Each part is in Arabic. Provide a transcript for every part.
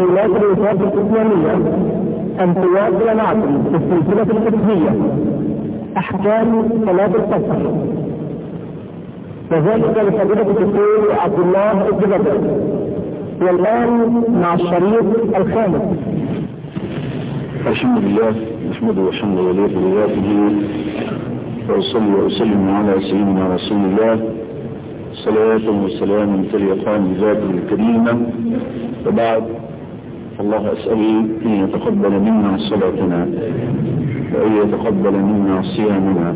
ولاية الوفاة الإسلامية أن تواصل معكم في السلسلة الفقهية أحكام صلاة القصر وذلك لفضيلة الدكتور عبد الله الجبر والآن مع الشريط الخامس الحمد لله نحمده وحمد وليه بذاته وأصلي وأسلم على سيدنا رسول الله صلاة وسلام تليقان بذاته الكريمة وبعد الله أسأل أن يتقبل منا صلاتنا وأن يتقبل منا صيامنا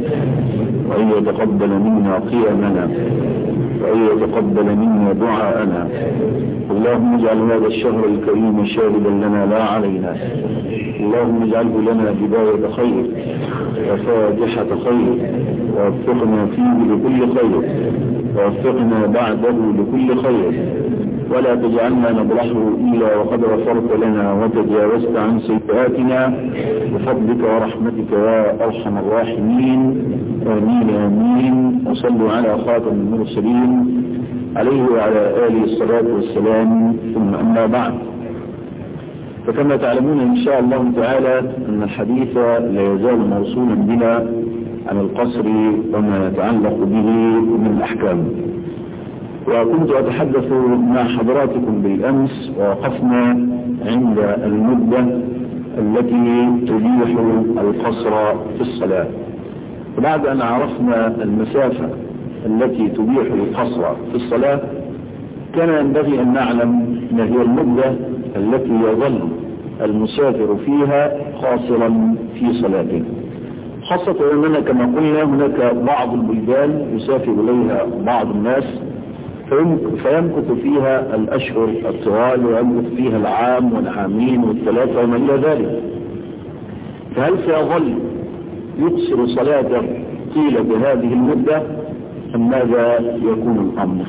وأن يتقبل منا قيامنا وأن يتقبل منا دعاءنا. اللهم اجعل هذا الشهر الكريم شاهدا لنا لا علينا. اللهم اجعله لنا بداية خير وفاتحة خير ووفقنا فيه لكل خير ووفقنا بعده لكل خير. ولا تجعلنا نبرحه إلا وقد غفرت لنا وتجاوزت عن سيئاتنا. بفضلك ورحمتك يا أرحم الراحمين. آمين آمين. وصلوا على خاتم المرسلين. عليه وعلى آله الصلاة والسلام. ثم أما بعد. فكما تعلمون إن شاء الله تعالى أن الحديث لا يزال موصولا بنا عن القصر وما يتعلق به من الأحكام. وكنت أتحدث مع حضراتكم بالأمس ووقفنا عند المدة التي تبيح القصر في الصلاة. وبعد أن عرفنا المسافة التي تبيح القصر في الصلاة كان ينبغي أن نعلم ما هي المدة التي يظل المسافر فيها قاصرا في صلاته. خاصة أننا كما قلنا هناك بعض البلدان يسافر إليها بعض الناس فيمكث فيها الأشهر الطوال ويمكث فيها العام والعامين والثلاثة وما إلى ذلك. فهل سيظل يقصر صلاته طيلة بهذه المدة؟ أم ماذا يكون الأمر؟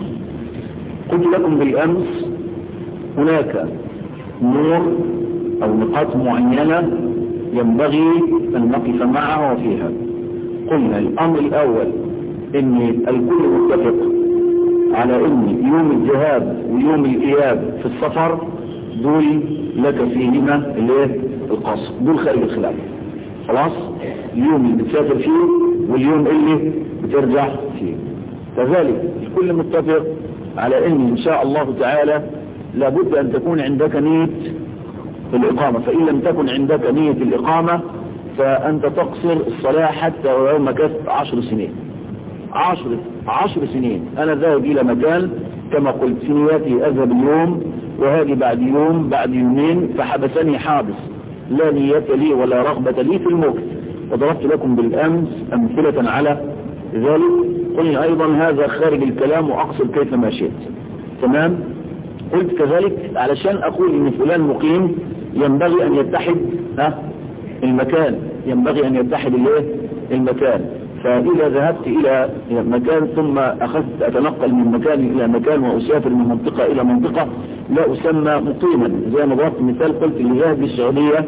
قلت لكم بالأمس هناك نور أو نقاط معينة ينبغي أن نقف معها وفيها قلنا الأمر الأول أن الكل متفق على ان يوم الذهاب ويوم الإياب في السفر دول لك فيهما الايه القصر دول خارج الخلاف خلاص؟ اليوم اللي بتسافر فيه واليوم اللي بترجع فيه. كذلك الكل متفق على أن إن شاء الله تعالى لابد أن تكون عندك نية الإقامة. فإن لم تكن عندك نية الإقامة فأنت تقصر الصلاة حتى ولو مكثت عشر سنين. عشر عشر سنين. أنا ذاهب إلى مكان كما قلت في نياتي أذهب اليوم وهذه بعد يوم بعد يومين فحبسني حابس. لا نية لي ولا رغبة لي في المكت وضربت لكم بالأمس أمثلة على ذلك. قلنا أيضا هذا خارج الكلام واقصر كيف ما شئت. تمام؟ قلت كذلك علشان أقول إن فلان مقيم ينبغي أن يتحد ها؟ المكان. ينبغي أن يتحد الإيه؟ المكان. فإذا ذهبت إلى مكان ثم أخذت أتنقل من مكان إلى مكان وأسافر من منطقة إلى منطقة لا أسمى مقيما. زي ما ضربت مثال قلت اللي ذهب السعودية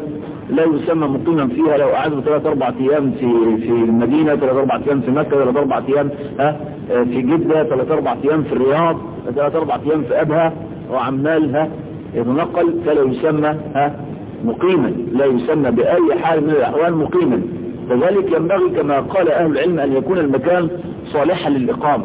لا يسمى مقيما فيها. لو قعدوا ثلاث أربع أيام في في المدينة ثلاث أربع أيام في مكة ثلاث أربع أيام ها في جدة ثلاث أربع أيام في الرياض ثلاث أربع أيام في أبها وعمالها يتنقل فلا يسمى ها مقيما. لا يسمى بأي حال من الأحوال مقيما. كذلك ينبغي كما قال أهل العلم أن يكون المكان صالحا للإقامة.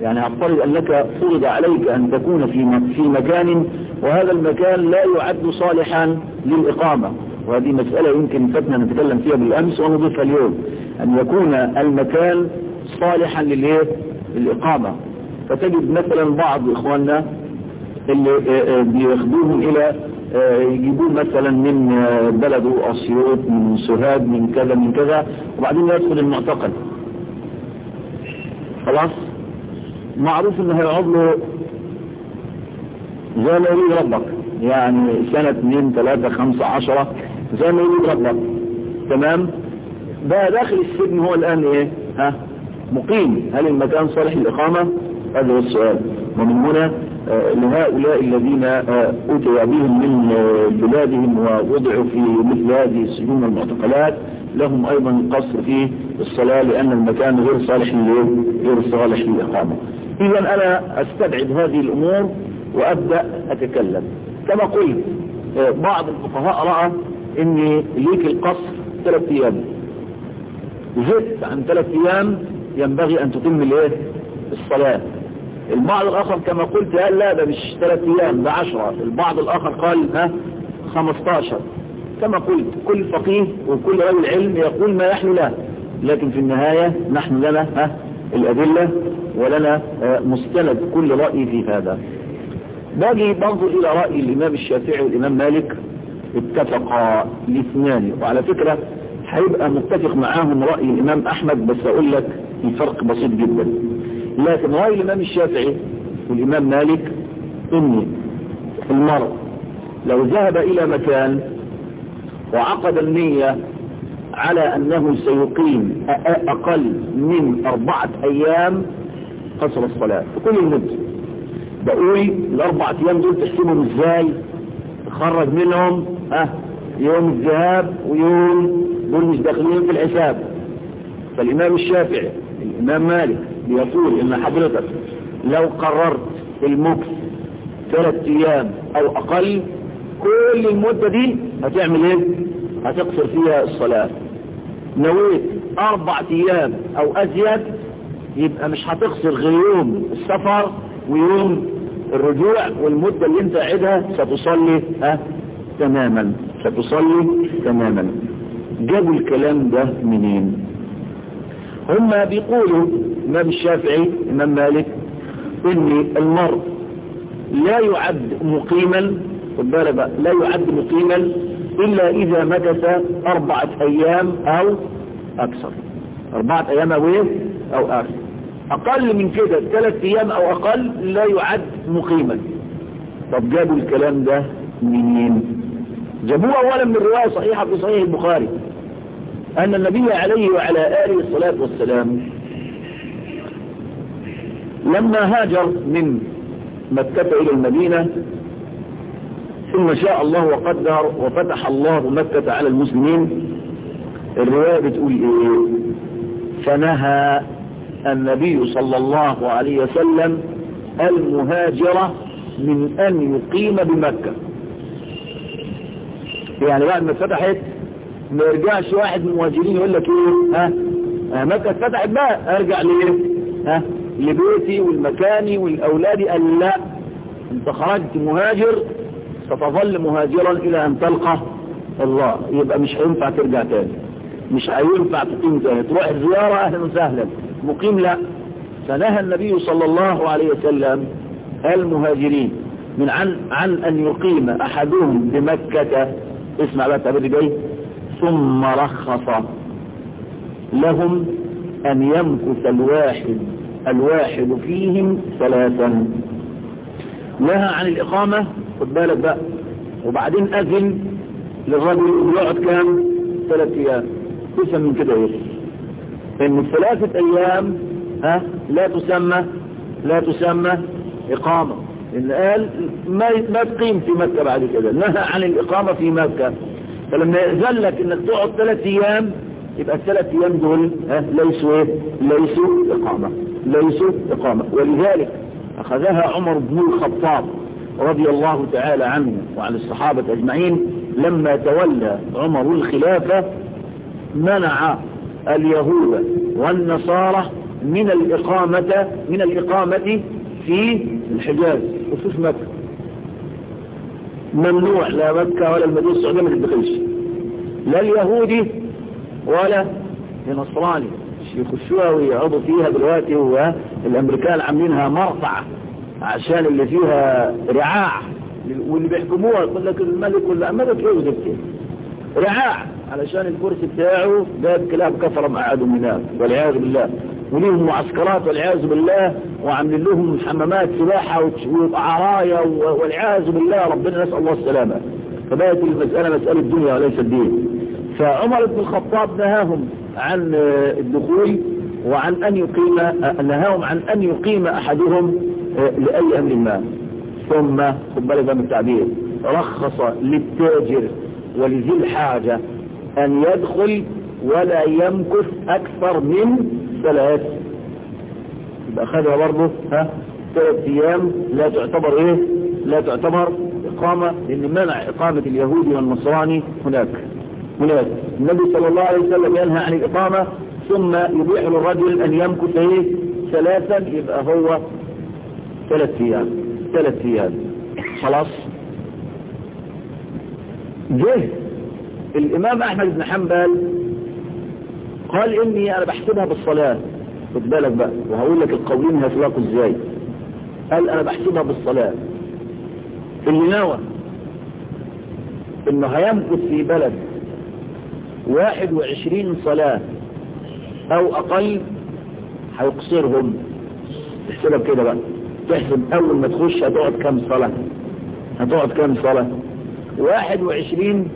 يعني أفترض أنك فرض عليك أن تكون في في مكان وهذا المكان لا يعد صالحا للإقامة. وهذه مسألة يمكن فتنا نتكلم فيها بالأمس ونضيفها اليوم. أن يكون المكان صالحا للإقامة. فتجد مثلا بعض إخواننا اللي بياخدوهم إلى يجيبوه مثلا من بلده أسيوط من سوهاج من كذا من كذا وبعدين يدخل المعتقل. خلاص؟ معروف انه هيقعد له زي ما يريد ربك. يعني سنة اثنين ثلاثة خمسة عشرة زي ما يريد ربك. تمام؟ ده داخل السجن هو الآن إيه؟ ها؟ مقيم. هل المكان صالح للإقامة؟ هذا هو السؤال. ومن هنا لهؤلاء الذين أتي بهم من بلادهم ووضعوا في مثل هذه السجون والمعتقلات لهم أيضا القصر في الصلاة لأن المكان غير صالح غير صالح للإقامة. إذا أنا أستبعد هذه الأمور وأبدأ أتكلم. كما قلت بعض الفقهاء رأى ان ليك القصر ثلاث أيام. زدت عن ثلاث أيام ينبغي أن تتم الإيه؟ الصلاة. البعض الآخر كما قلت قال لا ده مش ثلاث أيام ده عشرة. البعض الآخر قال ها 15 كما قلت كل فقيه وكل رجل علم يقول ما يحلو له. لكن في النهاية نحن لنا ها الأدلة ولنا مستند كل رأي في هذا. باجي برضو إلى رأي الإمام الشافعي والإمام مالك. اتفقا الاثنان. وعلى فكرة هيبقى متفق معاهم رأي الإمام أحمد بس أقول لك الفرق بسيط جدا. لكن رأي الإمام الشافعي والإمام مالك إن المرء لو ذهب إلى مكان وعقد النية على أنه سيقيم أقل من أربعة أيام قصر الصلاة. في كل المدة بقول الأربعة أيام دول تحسبهم إزاي؟ تخرج منهم أه يوم الذهاب ويوم دول مش داخلين في الحساب. فالإمام الشافعي الإمام مالك بيقول إن حضرتك لو قررت المكس ثلاث أيام أو أقل كل المدة دي هتعمل إيه؟ هتقصر فيها الصلاة. نويت أربع أيام أو أزيد يبقى مش هتقصر غير يوم السفر ويوم الرجوع والمدة اللي أنت قاعدها ستصلي ها؟ تماما ستصلي تماما. جابوا الكلام ده منين؟ هم بيقولوا امام الشافعي امام مالك ان المرء لا يعد مقيما بالك لا يعد مقيما إلا إذا مكث أربعة أيام أو أكثر. أربعة أيام أو إيه؟ أو أكثر أقل من كده ثلاث أيام أو أقل لا يعد مقيما. طب جابوا الكلام ده منين؟ جابوه أولا من رواية صحيحة في صحيح البخاري. أن النبي عليه وعلى آله الصلاة والسلام لما هاجر من مكة إلى المدينة ثم شاء الله وقدر وفتح الله مكة على المسلمين الرواية بتقول إيه؟ فنهى النبي صلى الله عليه وسلم المهاجرة من أن يقيم بمكة. يعني بعد ما فتحت ما يرجعش واحد من المهاجرين يقول لك إيه؟ ها؟ آه مكة فتحت بقى ارجع ليه؟ ها؟ لبيتي والمكاني والأولادي قال لا انت خرجت مهاجر ستظل مهاجرا إلى أن تلقى الله. يبقى مش هينفع ترجع تاني. مش هينفع تقيم تاني. تروح زيارة أهلا وسهلا. مقيم لا. فنهى النبي صلى الله عليه وسلم المهاجرين من عن, عن أن يقيم أحدهم بمكة. اسمع بقى التعبير جاي. ثم رخص لهم أن يمكث الواحد الواحد فيهم ثلاثا. نهى عن الإقامة خد بالك بقى. وبعدين أذن للرجل يقعد كام؟ ثلاث أيام. تسمى من كده إيه؟ إن ثلاثة أيام ها؟ لا تسمى لا تسمى إقامة. إن قال ما ما تقيم في مكة بعد كده. نهى عن الإقامة في مكة. فلما يأذن لك إنك تقعد ثلاث أيام يبقى الثلاث أيام دول ها ليسوا إيه؟ ليسوا إقامة ليسوا إقامة. ولذلك أخذها عمر بن الخطاب رضي الله تعالى عنه وعن الصحابة أجمعين لما تولى عمر الخلافة منع اليهود والنصارى من الإقامة من الإقامة في الحجاز وفي مكة. ممنوع لا مكة ولا المدينة السعودية ما تدخلش لا اليهودي ولا النصراني. يخشوها ويقعدوا فيها دلوقتي والامريكان عاملينها مرفع عشان اللي فيها رعاع. واللي بيحكموها يقول لك الملك ولا إيه وده رعاع. علشان الكرسي بتاعه جاب كلاب كفر مقعدهم هناك. والعياذ بالله. وليهم معسكرات والعياذ بالله وعاملين لهم حمامات سباحة وعرايا والعياذ بالله ربنا نسأل الله السلامة. فبقت المساله مسألة دنيا وليس الدين. فعمر بن الخطاب نهاهم عن الدخول وعن أن يقيم نهاهم عن أن يقيم أحدهم لأي أمر ما. ثم خد بالك من التعبير رخص للتاجر ولذي الحاجة أن يدخل ولا يمكث أكثر من ثلاث يبقى خدها برضه ها ثلاث أيام. لا تعتبر إيه؟ لا تعتبر الإقامة لأن منع إقامة اليهودي والنصراني هناك. هناك. النبي صلى الله عليه وسلم ينهى عن الإقامة ثم يبيح للرجل أن يمكث إيه؟ ثلاثا يبقى هو ثلاث أيام. ثلاث أيام. خلاص. جه الإمام أحمد بن حنبل قال إني أنا بحسبها بالصلاة. خد بالك بقى. وهقول لك القولين هيطلقوا إزاي. قال أنا بحسبها بالصلاة. اللي نوى إنه هيمكث في بلد واحد وعشرين صلاة أو أقل هيقصرهم. تحسبها بكده بقى. تحسب أول ما تخش هتقعد كام صلاة؟ هتقعد كام صلاة؟ واحد وعشرين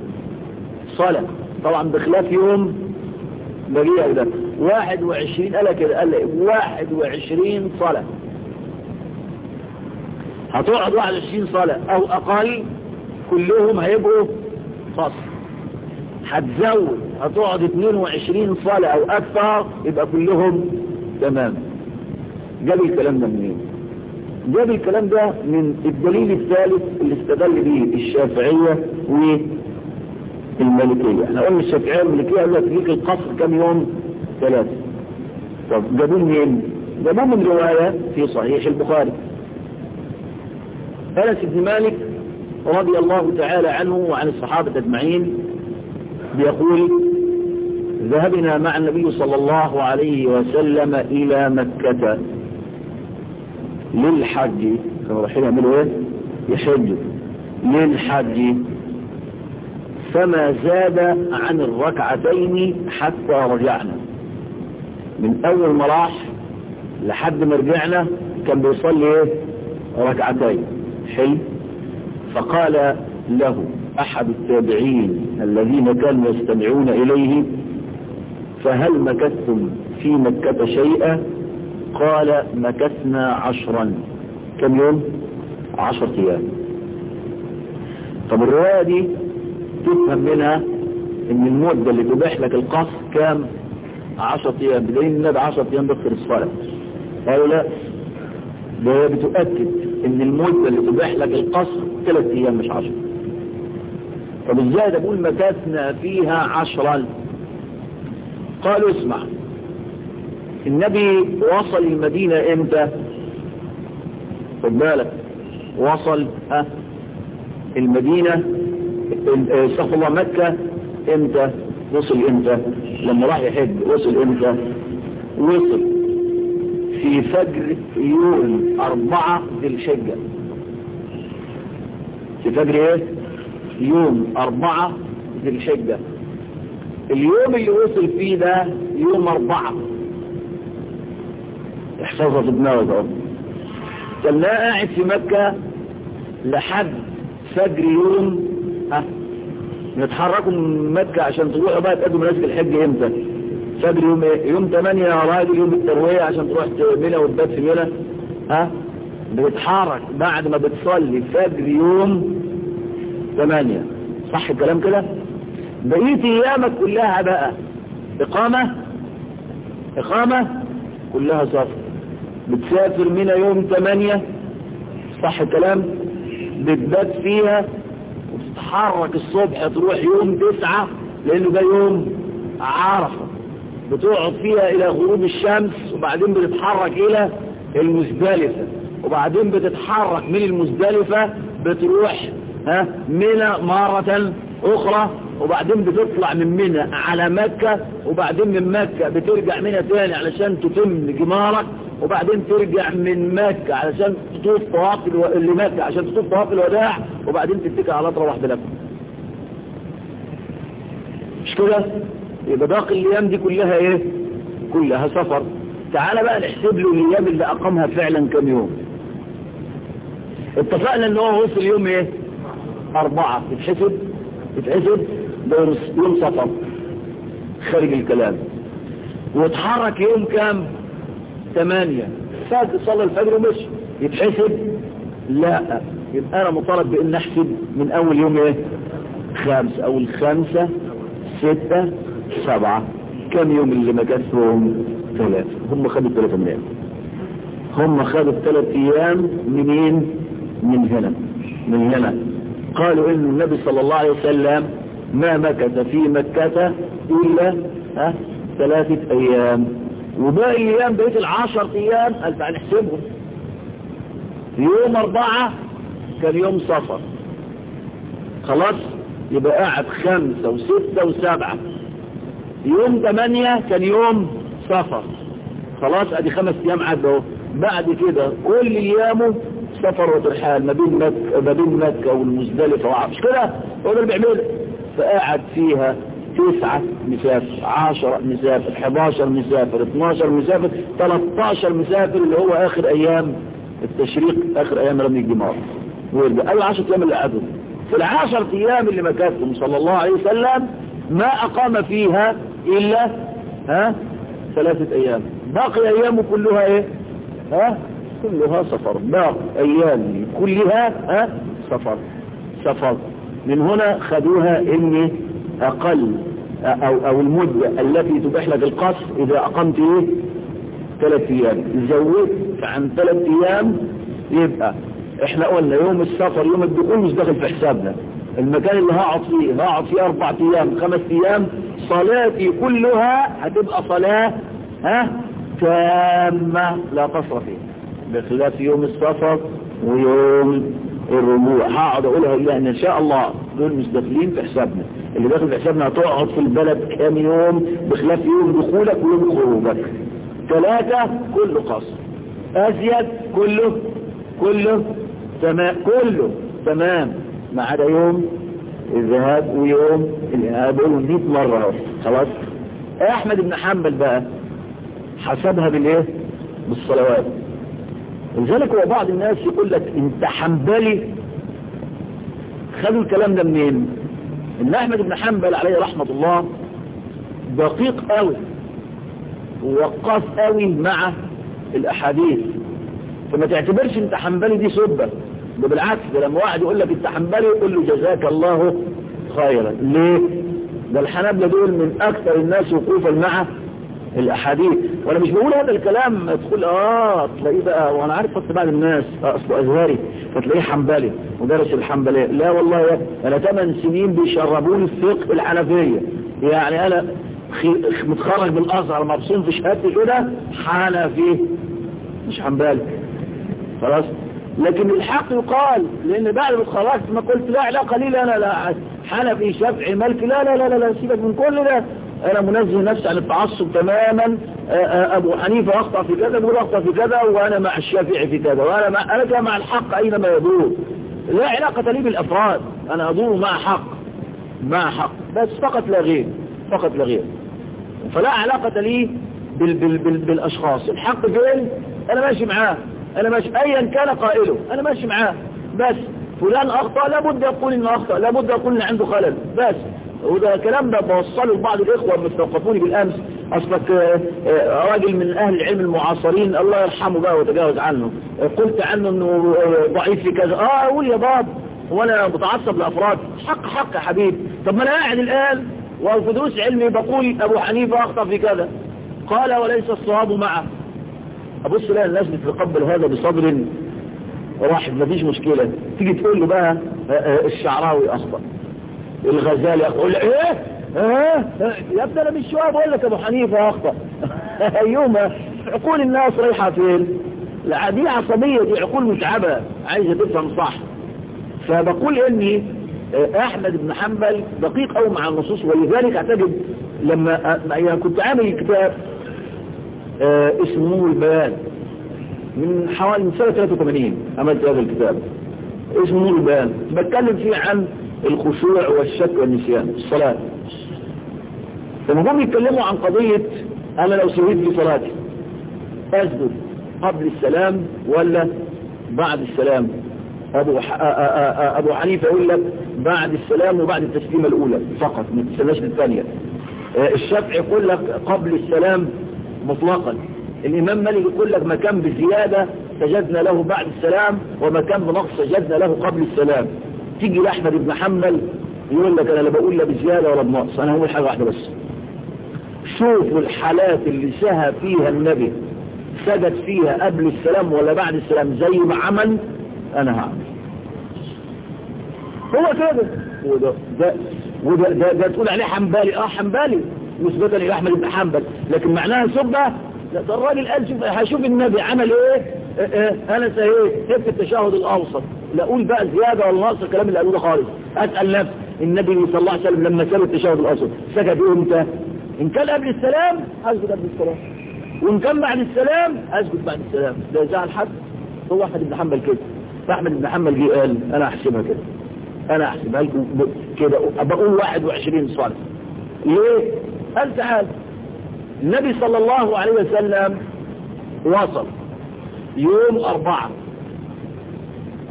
صلاة. طبعا بخلاف يوم بقية ده. واحد وعشرين قال كده قال واحد وعشرين صلاة. هتقعد واحد وعشرين صلاة أو أقل كلهم هيبقوا فصل. هتزود هتقعد 22 صلاة أو أكثر يبقى كلهم تمام. جاب الكلام ده منين؟ جاب الكلام ده من الدليل الثالث اللي استدل به الشافعية والمالكية إحنا قلنا الشافعية والمالكية قال لك ليك القصر كم يوم؟ ثلاثة طب جابوه منين؟ جابوه من رواية في صحيح البخاري. أنس بن مالك رضي الله تعالى عنه وعن الصحابة أجمعين بيقول ذهبنا مع النبي صلى الله عليه وسلم إلى مكة للحج. كانوا رايحين يعملوا إيه يحجوا للحج. فما زاد عن الركعتين حتى رجعنا. من أول ما راح لحد ما رجعنا كان بيصلي إيه؟ ركعتين. حلو؟ فقال له أحد التابعين الذين كانوا يستمعون إليه فهل مكثتم في مكة شيئا؟ قال مكثنا عشرا. كم يوم؟ عشر أيام. طب الرواية دي تفهم منها إن المدة اللي تبيح لك القصر كام؟ عشر أيام. بدليل النبي عشر أيام بكثر الصلاة. قالوا لا. ده بتؤكد إن المدة اللي تبيح لك القصر ثلاث أيام مش عشر. طب إزاي ده بقول مكثنا فيها عشرا. قالوا اسمع. النبي وصل المدينة إمتى؟ خد بالك. وصل آه المدينة استغفر الله مكة إمتى؟ وصل إمتى؟ لما راح يحج وصل إمتى؟ وصل في فجر يوم أربعة ذي الحجة. في فجر إيه؟ يوم أربعة ذي الحجة. اليوم اللي وصل فيه ده يوم أربعة. احفظها في دماغك أهو. كان قاعد في مكة لحد فجر يوم نتحركوا من مكة عشان تروحوا بقى تقدموا مناسك الحج إمتى؟ فجر يوم إيه؟ يوم 8 يا راجل يوم التروية عشان تروح منى وتبات في منى ها؟ بتتحرك بعد ما بتصلي فجر يوم 8 صح الكلام كده؟ بقيت أيامك كلها بقى. إقامة؟ إقامة؟ كلها سفر بتسافر من يوم 8 صح الكلام؟ بتبات فيها؟ وتتحرك الصبح تروح يوم 9 لأنه ده يوم عرفة بتقعد فيها إلى غروب الشمس وبعدين بتتحرك إلى المزدلفة. وبعدين بتتحرك من المزدلفة بتروح ها منى مرة أخرى وبعدين بتطلع من منى على مكة وبعدين من مكة بترجع منى تاني علشان تتم جمارك. وبعدين ترجع من مكة علشان تطوف طواف. لمكة عشان تطوف طواف الوداع وبعدين تتكل على تروح بلك مش كده؟ يبقى باقي الأيام دي كلها إيه؟ كلها سفر. تعال بقى نحسب له الأيام اللي أقامها فعلا كم يوم. اتفقنا إن هو وصل يوم إيه؟ أربعة. يتحسب؟ ده يوم سفر. خارج الكلام. واتحرك يوم كام؟ ثمانية. فات صلى الفجر ومشي. يتحسب؟ لا. يبقى أنا مطالب بأن احسب من أول يوم إيه؟ خمس أول خمسة ستة سبعة. كم يوم اللي مكثهم ثلاثة. هم خدوا ثلاثة من أيام هم خدوا ثلاث أيام منين من هنا. من هنا. قالوا إن النبي صلى الله عليه وسلم ما مكث في مكة ها؟ ثلاثة أيام. وباقي الأيام بقيت العشر أيام قال تعال نحسبهم يوم أربعة كان يوم صفر. خلاص؟ يبقى قاعد خمسة وستة وسبعة. يوم ثمانية كان يوم صفر. خلاص؟ أدي خمس أيام عدوا بعد كده كل أيامه سفر وترحال ما بين مكة ما بين مكة والمزدلفة وعرش. كده؟ هو ده اللي بيعمله. فقعد فيها تسعة مسافر عشرة مسافر 11 مسافر 12 مسافر 13 مسافر اللي هو آخر أيام التشريق آخر أيام رمي الجمار. ويرجع. قالوا 10 أيام اللي قعدوا. في العشر أيام اللي مكثهم صلى الله عليه وسلم ما أقام فيها إلا ها؟ ثلاثة أيام. باقي أيامه كلها إيه؟ ها؟ كلها سفر. باقي أيام كلها ها؟ سفر. سفر. من هنا خدوها ان أقل أو, أو المدة التي تبيح لك القصر إذا أقمت إيه؟ ثلاث أيام. زودت عن ثلاث أيام يبقى. إحنا قلنا يوم السفر يوم الدخول مش داخل في حسابنا. المكان اللي هقعد فيه هقعد فيه أربع أيام خمس أيام صلاتي كلها هتبقى صلاة ها؟ تامة. لا قصر فيها. بخلاف يوم السفر ويوم الرجوع. هقعد أقولها الا إن شاء الله دول مش داخلين في حسابنا. اللي داخل في حسابنا هتقعد في البلد كام يوم بخلاف يوم دخولك ويوم خروجك. ثلاثة كله قصر. أزيد كله كله تمام كله تمام. ما عدا يوم الذهاب ويوم الإهاب قولوا 100 مرة خلاص؟ أحمد بن حنبل بقى؟ حسبها بالإيه؟ بالصلوات. لذلك هو بعض الناس يقول لك أنت حنبلي. خدوا الكلام ده منين؟ إن أحمد بن حنبل عليه رحمة الله دقيق قوي ووقاف قوي مع الأحاديث. فما تعتبرش أنت حنبلي دي سبة ده بالعكس ده لما واحد يقول لك أنت حنبلي يقول له جزاك الله خيرا. ليه؟ ده الحنابلة دول من أكثر الناس وقوفا مع الأحاديث. وأنا مش بقول هذا الكلام تقول آه تلاقيه بقى وأنا عارف قصة بعض الناس اصله ازهري فتلاقيه حنبلي ودرس الحنبلية. لا والله يا أنا 8 سنين بيشربوني الفقه الحنفية. يعني أنا متخرج بالازهر مبسوط في شهادتي كده حنفي. مش حنبلي. خلاص؟ لكن الحق يقال لأن بعد ما اتخرجت ما قلت لا علاقة لي لا لا لا حنفي شافعي مالكي لا لا لا, لا سيبك من كل ده. أنا منزه نفسي عن التعصب تماما أبو حنيفة أخطأ في كذا بيقول أخطأ في كذا وأنا مع الشافعي في كذا وأنا مع أنا مع الحق أينما يدور. لا علاقة لي بالأفراد أنا أدور مع حق مع حق بس فقط لا غير فقط لا غير. فلا علاقة لي بال بال بال بالأشخاص. الحق فين؟ أنا ماشي معاه أنا ماشي ايا كان قائله أنا ماشي معاه. بس فلان أخطأ لابد يقول إنه أخطأ لابد يقول ان عنده خلل. بس وده كلام ده بوصله لبعض الإخوة المستوقفوني بالأمس. أصلك راجل من أهل العلم المعاصرين الله يرحمه بقى وتجاوز عنه. قلت عنه إنه ضعيف في كذا. آه أقول يا باب وأنا بتعصب لأفراد. حق حق يا حبيبي طب ما أنا قاعد الآن وفي دروس علمي بقول أبو حنيفة أخطأ في كذا. قال وليس الصواب معه. ابص لا الناس بتتقبل هذا بصدر واحد مفيش مشكلة. تيجي تقول له بقى الشعراوي أخطأ. الغزالي أقول إيه؟ آه يا ابني أنا مش شوية بقول لك أبو حنيفة أخطأ. ايوما عقول الناس رايحة فين؟ لا دي عصبية دي عقول متعبة عايزة تفهم صح. فبقول إني أحمد بن حنبل دقيق قوي مع النصوص ولذلك أعتقد لما يعني كنت عامل كتاب آه اسمه البيان من حوالي من سنة 83 عملت هذا الكتاب اسمه البيان. بتكلم فيه عن الخشوع والشك والنسيان الصلاة. لما هم يتكلموا عن قضية أنا لو سويت في صلاتي أسجد قبل السلام ولا بعد السلام؟ أبو ح... أبو حنيفة يقول لك بعد السلام وبعد التسليمه الأولى فقط ما تستناش للثانية. الشافعي يقول لك قبل السلام مطلقا. الإمام مالك يقول لك مكان بزيادة سجدنا له بعد السلام ومكان بنقص سجدنا له قبل السلام. تيجي لأحمد بن حنبل يقول لك أنا لا بقول لا بزيادة ولا بنقص أنا هقول حاجة واحدة بس. شوفوا الحالات اللي سهى فيها النبي سجد فيها قبل السلام ولا بعد السلام زي ما عمل أنا هعمل. هو كده. وده ده وده ده, ده تقول عليه حنبالي آه حنبالي نسبة إلى أحمد بن حنبل. لكن معناها سبة لا ده الراجل قال شوف هشوف النبي عمل إيه؟ آه آه أنا إيه سبت التشهد الأوسط؟ لا أقول بقى زيادة ولا نقص الكلام اللي قالوه ده خالص. أسأل نفسي. النبي صلى الله عليه وسلم لما ساب التشهد الاوسط سجد إمتى؟ إن كان قبل السلام أسجد قبل السلام. وإن كان بعد السلام أسجد بعد السلام. ده زعل حد هو احمد بن حنبل كده. فاحمد بن حنبل جه قال أنا أحسبها كده. أنا أحسبها لكم كده. بقول 21 صلاة. ليه؟ قال تعال. النبي صلى الله عليه وسلم وصل يوم أربعة.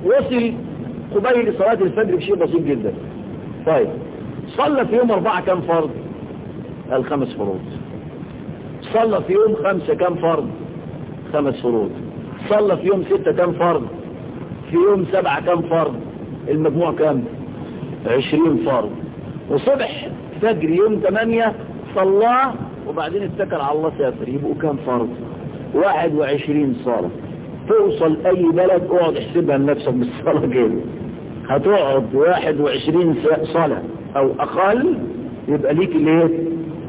وصل قبيل صلاة الفجر بشيء بسيط جدا. طيب صلى في يوم أربعة كم فرض؟ قال خمس فروض. صلى في يوم خمسة كم فرض؟ خمس فروض. صلى في يوم ستة كم فرض؟ في يوم سبعة كم فرض؟ المجموع كم؟ عشرين فرض. وصبح فجر يوم ثمانية صلاه وبعدين اتكل على الله سافر يبقوا كام فرض؟ واحد وعشرين صلاة. توصل أي بلد اقعد احسبها لنفسك بالصلاة كده. هتقعد واحد وعشرين صلاة أو أقل يبقى ليك الايه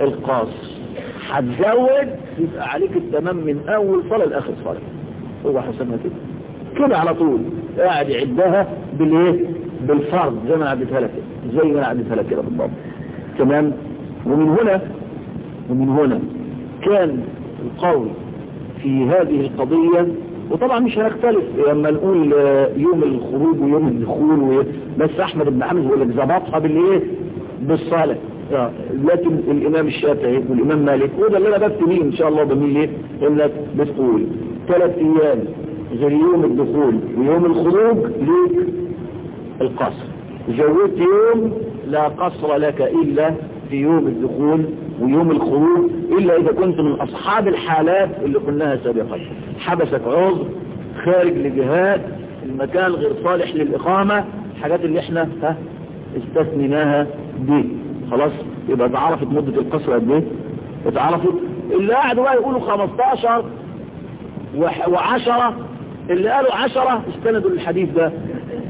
القاص. هتزود يبقى عليك التمام من أول صلاة لآخر صلاة. هو حسبها كده. كده على طول. قاعد يعدها بالإيه؟ بالفرض زي ما عدتها لك. زي ما عدتها لك كده بالضبط تمام؟ ومن هنا ومن هنا كان القول في هذه القضية وطبعا مش هنختلف. لما نقول يوم الخروج ويوم الدخول بس أحمد بن حمد هو اللي ظبطها بالإيه؟ بالصلاة. لكن الإمام الشافعي والإمام مالك وده اللي أنا بفتنيه إن شاء الله بميل إيه؟ انك بتقول ثلاث أيام غير يوم الدخول ويوم الخروج ليك القصر. زودت يوم لا قصر لك إلا في يوم الدخول ويوم الخروج إلا إذا كنت من أصحاب الحالات اللي قلناها سابقا. حبسك عذر خارج لجهاد المكان غير صالح للإقامة الحاجات اللي إحنا ها استثنيناها دي. خلاص؟ يبقى اتعرفت مدة القصر قد إيه؟ اتعرفت. اللي قاعدوا بقى يقولوا 15 و10 اللي قالوا 10 استندوا للحديث ده.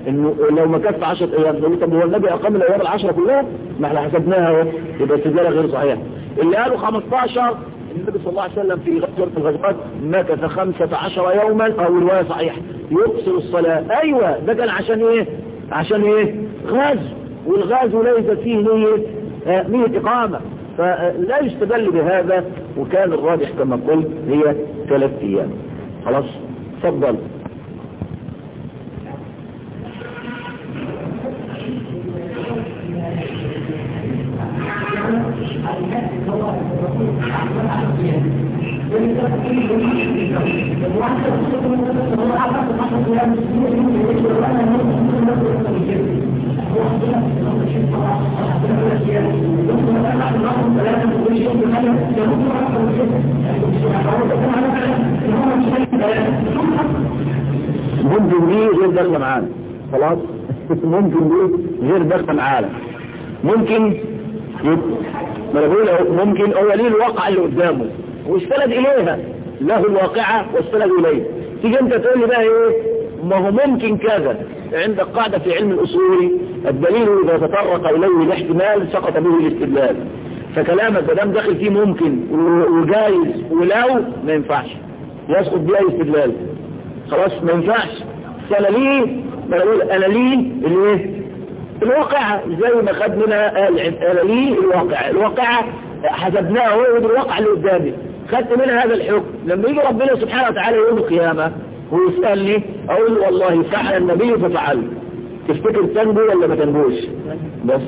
إنه لو ما كفى 10 أيام تقول طب هو النبي أقام الأيام العشرة كلها؟ ما إحنا حسبناها أهو. يبقى استدلاله غير صحيح اللي قالوا 15 النبي صلى الله عليه وسلم في غزوة الغزوات مكث 15 يوما أو رواية صحيحة يقصر الصلاة. أيوه ده كان عشان إيه؟ عشان إيه؟ غزو. والغزو ليس فيه نية آه نية إقامة. فلا يستدل بهذا. وكان الراجح كما قلت هي ثلاث أيام. خلاص؟ تفضل. ممكن دي غير داخله معانا خلاص؟ ممكن دي غير داخله معانا ممكن ما بقول ممكن هو ليه الواقع اللي قدامه. واستند إليها. له الواقعة واستند إليه. تيجي أنت تقول لي بقى إيه؟ ما هو ممكن كذا. عندك قاعدة في علم الأصول الدليل إذا تطرق إليه الاحتمال سقط به الاستدلال. فكلامك دام داخل فيه ممكن وجايز ولو ما ينفعش. يسقط بيه اي استدلال خلاص ما ينفعش. أنا ليه؟ ما أنا بقول أنا ليه الايه الواقعة. زي ما خد منها قال لي الواقعة؟ الواقعة حسبناها هو الواقع اللي قدامي. خدت منها هذا الحكم. لما يجي ربنا سبحانه وتعالى يوم القيامة ويسألني أقول والله فعل النبي ففعل. تفتكر تنبو ولا ما تنبوش بس.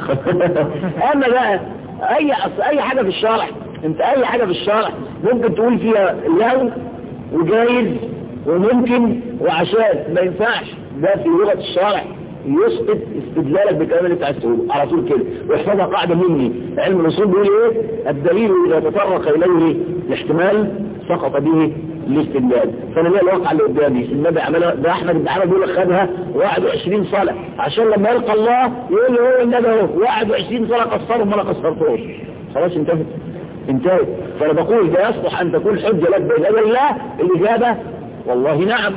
أما بقى أي أي حاجة في الشرع أنت أي حاجة في الشرع ممكن تقول فيها لو وجايز وممكن وعشان ما ينفعش. ده في لغة الشرع. يسقط استدلالك بالكلام اللي انت عايز تقوله. على طول كده. واحفظها قاعدة مني. علم الأصول بيقول إيه؟ الدليل إذا تطرق إليه الاحتمال سقط به الاستدلال. فأنا ليه الواقع اللي قدامي النبي عملها ده أحمد بن عمر بيقول لك خدها 21 صلاة. عشان لما يلقى الله يقول له هو النبي أهو. 21 صلاة قصرهم ولا قصرتهمش خلاص انتهت. انتهت. فأنا بقول ده يصلح أن تكون حجة لك بين يدي الله. الإجابة والله نعم.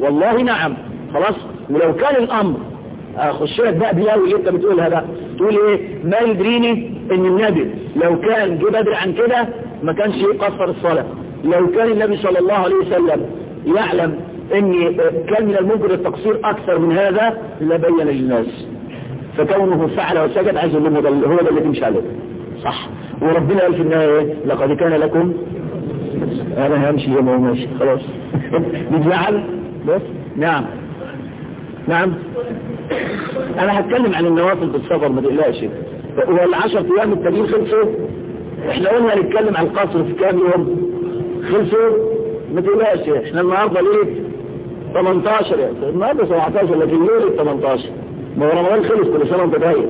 والله نعم. خلاص. ولو كان الأمر اخش لك بقى بلاوي اللي أنت بتقولها بقى تقول إيه؟ ما يدريني إن النبي لو كان جه بدري عن كده ما كانش يقصر الصلاة. لو كان النبي صلى الله عليه وسلم يعلم إن كان من الممكن التقصير أكثر من هذا لبين للناس. فكونه فعل وسجد عايز يقول هو ده اللي تمشي عليه. صح. وربنا قال في النهاية لقد كان لكم أنا همشي يوم وماشي خلاص. نتزعل بس؟ نعم. نعم. أنا هتكلم عن النوافل في السفر ما تقلقش. والعشر أيام التانيين خلصوا. إحنا قلنا نتكلم عن القصر في كام يوم؟ خلصوا. ما تقلقش. إحنا النهارده ليه 18 النهارده 17 لكن ليه 18 ما هو رمضان خلص كل سنة وأنت طيب.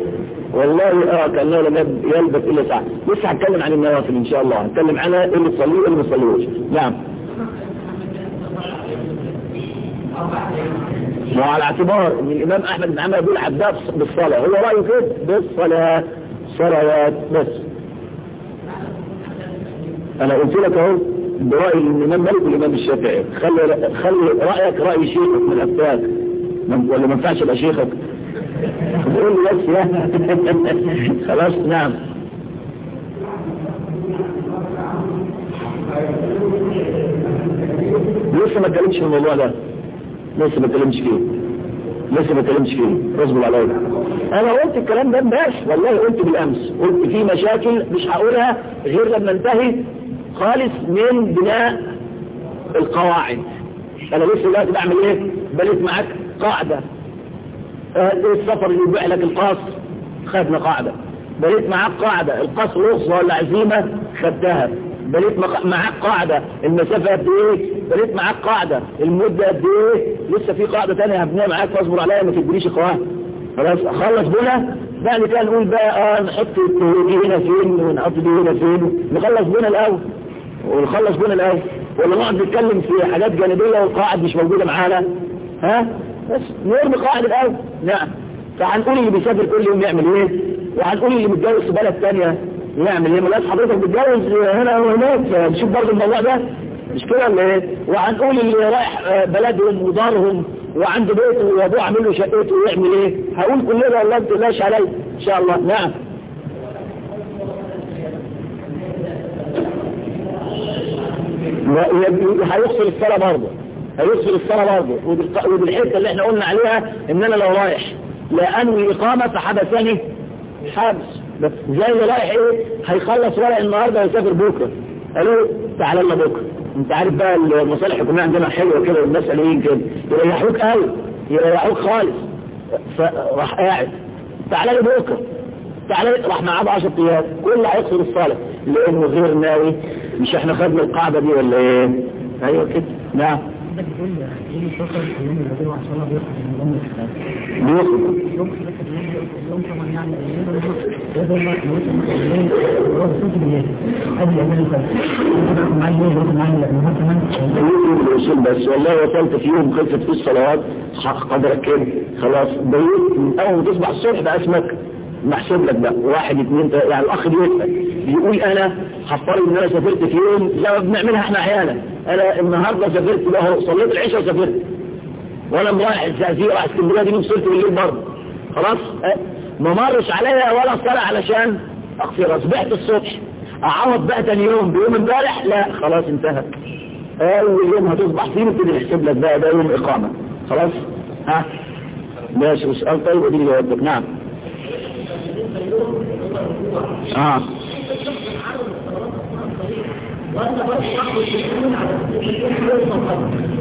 والله آه كانه لم يلبث إلا ساعة. لسه هتكلم عن النوافل إن شاء الله. هتكلم عنها اللي تصليه واللي ما تصليهوش. نعم. وعلى اعتبار إن الإمام أحمد بن حنبل بيقول عباد بالصلاة. هو رأيه كده بالصلاة. صلوات بس. أنا قلت لك أهو برأي الإمام مالك والإمام الشافعي. خلي خلي رأيك رأي شيخك من افتاك ولا ما ينفعش يبقى شيخك. تقول لي بس لا خلاص نعم. لسه ما اتكلمش في الموضوع ده. لسه ما اتكلمش فيه. لسه ما اتكلمش فيه. اصبر عليا أنا قلت الكلام ده امبارح والله قلت بالأمس. قلت في مشاكل مش هقولها غير لما انتهي خالص من بناء القواعد. أنا لسه دلوقتي بعمل إيه؟ بنيت معاك قاعدة. آه السفر اللي يبيع لك القصر خدنا قاعدة. بنيت معاك قاعدة. القصر رخصه ولا عزيمه خدتها بنيت معاك قاعدة. المسافة قد إيه؟ بنيت معاك قاعدة. المدة قد إيه؟ لسه في قاعدة تانية هبنيها معاك فاصبر عليا ما تدريش قواعد خلاص أخلص بنا بعد كده نقول بقى آه نحط دي هنا فين ونحط دي هنا فين. نخلص بنا الأول. ونخلص بنا الأول. ولا نقعد نتكلم في حاجات جانبية والقواعد مش موجودة معانا. ها؟ بس نرمي قواعد الأول. نعم. فهنقول اللي بيسافر كل يوم يعمل إيه؟ وهنقول اللي متجوز في بلد تانية. يعمل إيه ملاش حضرتك بتجوز هنا وهناك. نشوف برضه الموضوع ده. مش كده ولا إيه؟ وهنقول اللي رايح بلدهم ودارهم وعنده بيته وأبوه عامل له شقته ويعمل إيه؟ هقول كل ده والله ما تقلقش عليا إن شاء الله. نعم. هيغسل الصلاه برضه. هيغسل الصلاه برضه. ودي الحته اللي إحنا قلنا عليها ان أنا لو رايح لا انوي إقامة فحبسني حبس. بس زي اللي رايح إيه؟ هيخلص ورق النهارده ويسافر بكرة. قالوا تعالى لنا بكرة. انت عارف بقى المصالح الحكومية عندنا حلوة كده والناس قالين كده يريحوك قوي. يريحوك خالص. فراح قاعد. تعالى لي بكرة. تعالى راح معاه ب 10 أيام. كل هيقصر الصلاه لأنه غير ناوي. مش إحنا خدنا القاعدة دي ولا إيه؟ أيوه كده. نعم. بس والله وصلت في يوم خلصت في الصلوات قدرك كده خلاص بيت من أول تصبح الصبح بقى اسمك محسوب لك بقى. واحد اثنين يعني الأخ بيسال بيقول أنا هفترض إن أنا سافرت في يوم لا بنعملها إحنا أحيانا. أنا النهارده سافرت بقى صليت العشاء وسافرت. وأنا رايح الزقازيق رايح اسكندرية دي وصلت بالليل برضه. خلاص؟ أه؟ ما مرش عليا ولا صلاة علشان اغفر اصبحت الصبح. أعوض بقى تاني يوم بيوم امبارح؟ لا. خلاص انتهى. أول يوم هتصبح فيه نبتدي نحسب لك بقى ده يوم إقامة. خلاص؟ ها؟ ماشي. سؤال طيب اديني جوابك. نعم. آه.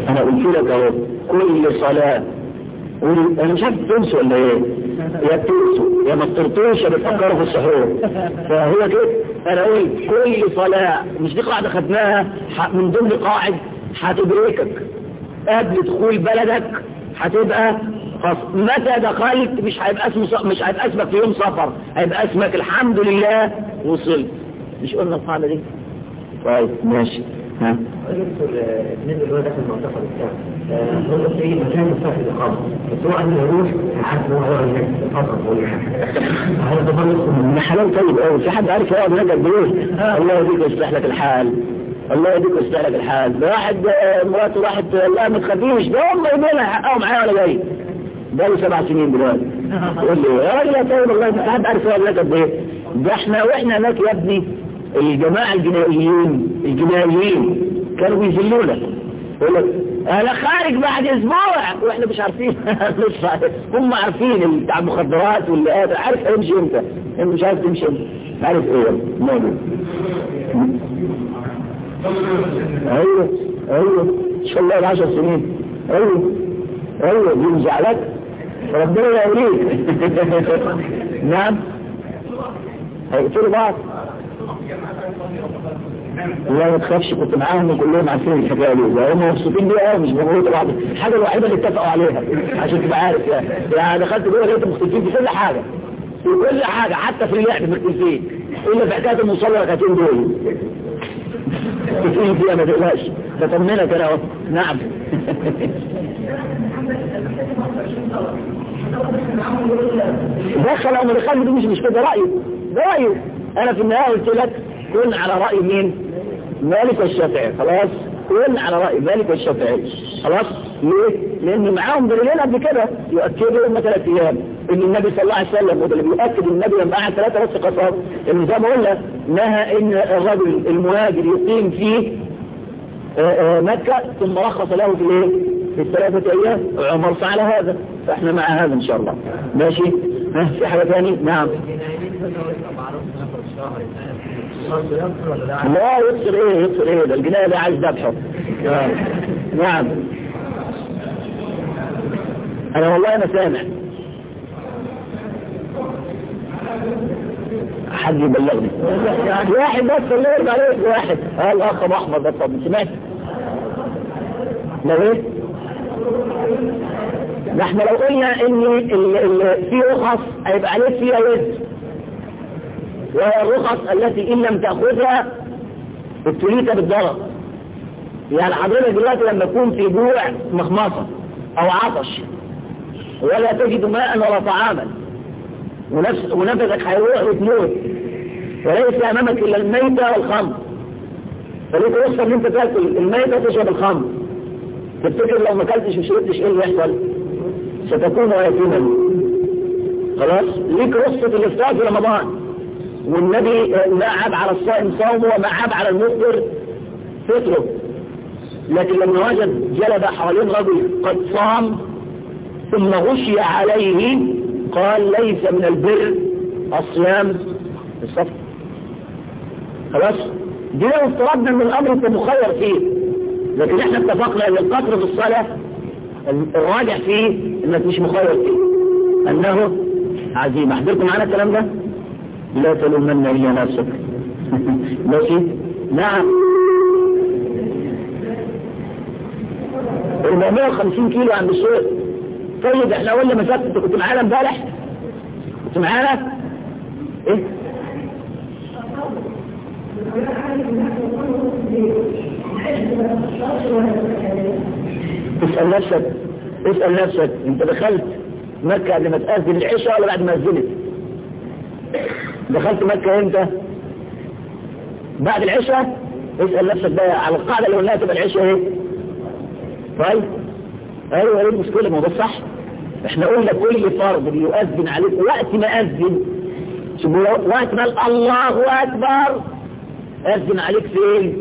أنا قلت لك أهو كل صلاة. قول أنا مش عارف تنسوا ولا إيه؟ يا تنسوا يا ما تطرطوش يا بتفكروا في السحور. فهو كده أنا قلت كل صلاة. مش دي قاعدة خدناها؟ من ضمن قاعد هتدركك. قبل دخول بلدك هتبقى خلاص. متى دخلت مش هيبقى اسمه مش هيبقى اسمك في يوم سفر. هيبقى اسمك الحمد لله وصلت. مش قلنا القاعده دي؟ طيب ماشي. ها. بالنسبة اللي هو داخل المعتقد بتاعه هو في مكان مفتاح الاقامه بس هو قبل ما يروح حاسس ان هو هناك هذا طبعا من حلال طيب قوي في حد عارف يقعد هناك قد إيه؟ الله يهديك ويصلح لك الحال. الله يهديك ويصلح لك الحال. ده واحد مراته راحت لا ما تخافيش. ده هم يبين حقهم معايا ولا جاي. بقاله سبع سنين دلوقتي. يقول لي يا راجل يا طيب والله انت حد عارف ولا قد إيه. ده إحنا وإحنا هناك يا ابني الجماعة الجنائيين الجنائيين كانوا بيذلونا. يقول لك أنا خارج بعد أسبوع. وإحنا مش عارفين. مش عارف. هم عارفين بتاع المخدرات واللي قادر عارف هيمشي إمتى. انت مش عارف تمشي إمتى. عارف إيه ماله أيوه أيوه. إن شاء الله العشر سنين. أيوه أيوه. دي مزعلات ربنا يوريك. نعم. هيقتلوا بعض. لا ما تخافش كنت معاهم كلهم عارفين الحكاية دي وهم مبسوطين بيها مش بيموتوا بعض. الحاجة الوحيدة اللي اتفقوا عليها عشان تبقى عارف يعني. يعني دخلت جوه لقيت مختلفين في كل حاجة. في كل حاجة حتى في اللعب مختلفين إلا في حكاية المصلى ركعتين دول. مختلفين فيها ما تقلقش. بطمنك أنا اهو نعم. دخل ما دخل دي مش مش كده رأيه ده رايه أنا في النهاية قلت لك كن على رأي مين؟ مالك والشافعي. خلاص؟ كن على رأي مالك والشافعي. خلاص؟ ليه؟ لأن معاهم دليلين قبل كده يؤكدوا هم ثلاث أيام. إن النبي صلى الله عليه وسلم وده اللي بيؤكد النبي لما قعد ثلاثة بس قصار إن زي ما قلنا نهى إن الرجل المهاجر يقيم في مكة ثم رخص له في الايه في الثلاثة أيام عمر فعل هذا فإحنا مع هذا إن شاء الله. ماشي؟ ها في حاجة ثانية؟ نعم. لا يبصر إيه يبصر إيه ده الجناية ده عايز ذبحه نعم. أنا والله أنا سامع. حد يبلغني؟ واحد بس اللي يرجع عليك واحد. ها الأخ أبو أحمد طب سمعت؟ لو إيه إحنا لو قلنا إن في رخص هيبقى عليك فيها وزن وهي الرخص التي إن لم تأخذها ابتليت بالضرر. يعني حضرتك دلوقتي لما يكون في جوع مخمصة أو عطش ولا تجد ماء ولا طعاما ونفس ونفسك هيروح وتموت وليس أمامك إلا الميتة والخمر. فليك رخصة إن أنت تأكل الميتة تشرب الخمر. تفتكر لو ما أكلتش وشربتش إيه اللي يحصل؟ ستكون يتيما خلاص؟ ليك رخصة الإفطار في رمضان. والنبي ما عاب على الصائم صومه وما عاب على المفطر فطره. لكن لما وجد جلب حوالين رجل قد صام ثم غشي عليه قال ليس من البر الصيام الصفر خلاص؟ دي لو افترضنا إن الأمر انت مخير فيه. لكن إحنا اتفقنا ان القصر في الصلاة الراجع فيه انك مش مخير فيه. انه عزيمة. احضركم معنا الكلام ده؟ لا تلومن الا نفسك. ماشي؟ نعم. 450 كيلو عند السوق طيب إحنا قلنا مسافة انت كنت معانا امبارح؟ كنت معانا؟ إيه؟ اسأل نفسك اسأل نفسك انت دخلت مكة قبل ما تأذن العشاء ولا بعد ما أذنت دخلت مكة إمتى؟ بعد العشاء؟ اسأل نفسك بقى على القاعدة اللي قلناها تبقى العشاء إيه؟ طيب؟ أيوه إيه المشكلة؟ ما هو صح. إحنا قلنا كل فرض بيؤذن عليك وقت ما أذن. وقت ما الله أكبر أذن عليك فين؟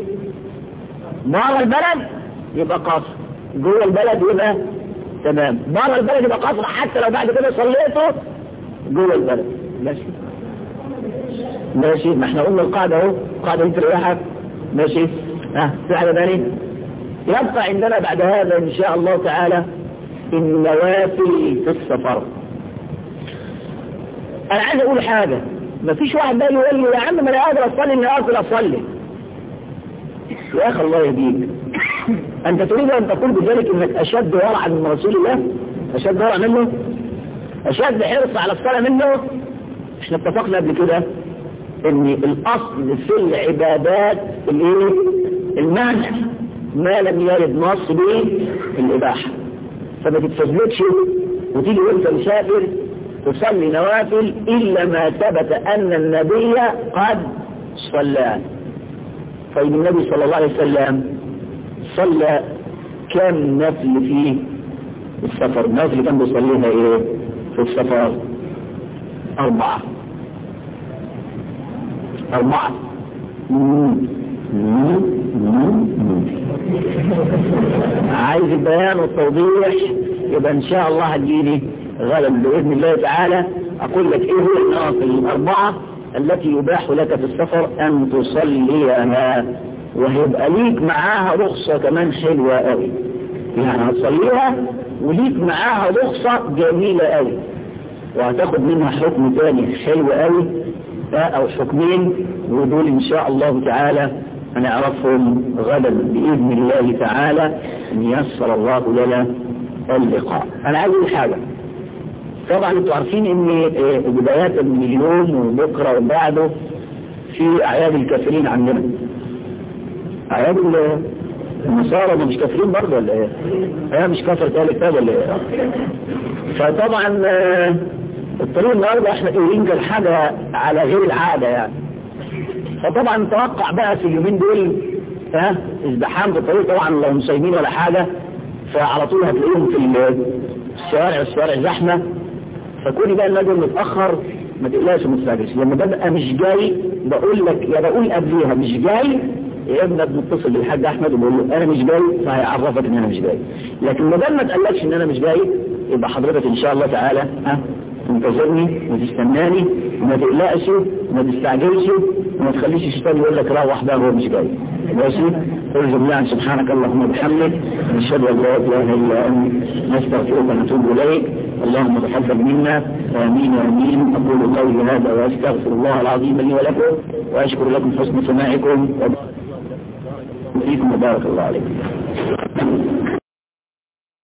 بره البلد يبقى قصر جوه البلد يبقى تمام. بره البلد يبقى قصر حتى لو بعد كده صليته جوه البلد. ماشي. ماشي. ما إحنا قلنا القاعدة اهو. قاعدة انت ريحك ماشي. ها في حاجة ثانية يبقى عندنا بعد هذا إن شاء الله تعالى النوافل في السفر. أنا عايز أقول حاجة. ما فيش واحد بقى يقول لي يا عم ما أنا قادر أصلي أقدر أصلي. يا أخي الله يهديك. أنت تريد أن تقول بذلك إنك أشد ورعا من رسول الله؟ أشد ورع منه؟ أشد حرص على الصلاة منه؟ إحنا اتفقنا قبل كده إن الأصل في العبادات الإيه؟ المانع ما لم يرد نص به الإباحة. فما تتفزلكش وتيجي وانت مسافر تصلي نوافل إلا ما ثبت أن النبي قد صلى. طيب النبي صلى الله عليه وسلم صلى كم نفل فيه السفر اللي كان بيصليها إيه؟ في السفر. أربعة. أربعة. عايز البيان والتوضيح؟ يبقى إن شاء الله هتجيني غدا بإذن الله تعالى. أقول لك إيه هو النوافل الأربعة التي يباح لك في السفر أن تصليها. وهيبقى ليك معاها رخصة كمان حلوة قوي يعني هتصليها وليك معاها رخصة جميلة قوي وهتاخد منها حكم تاني حلو قوي أو حكمين. ودول إن شاء الله تعالى هنعرفهم غدا بإذن الله تعالى. إن يسر الله لنا اللقاء. أنا عايز حاجة. طبعا أنتوا عارفين إن بدايات من اليوم وبكره وبعده في أعياد الكافرين عندنا أعياد النصارى مش كافرين برضه ولا إيه؟ هي مش كافر ثالث ده ولا إيه؟ فطبعا الطريق النهارده إحنا قايلين كان حاجة على غير العادة يعني فطبعا نتوقع بقى في اليومين دول ها ازدحام في الطريق طبعا لو مش صايمين ولا حاجة فعلى طول هتلاقيهم في الشوارع الشوارع زحمة فكوني بقى النجم متأخر ما تقلقش وما تستعجلش لما ببقى مش جاي بقول لك يا بقول قبليها مش جاي يا ابنك متصل بالحاج أحمد وبقول له أنا مش جاي فهيعرفك إن أنا مش جاي. لكن ما دام ما تقلقش إن أنا مش جاي يبقى حضرتك إن شاء الله تعالى ها؟ تنتظرني وتستناني وما تقلقش وما تستعجلش وما تخليش الشيطان يقول لك روح بقى هو مش جاي. ماشي؟ قل جميعا سبحانك اللهم وبحمدك نشهد أن لا إله إلا أنت نستغفرك ونتوب إليك. اللهم تقبل منا. آمين آمين. أقول قولي هذا وأستغفر الله العظيم لي ولكم وأشكر لكم حسن سماعكم. وبارك الله عليكم.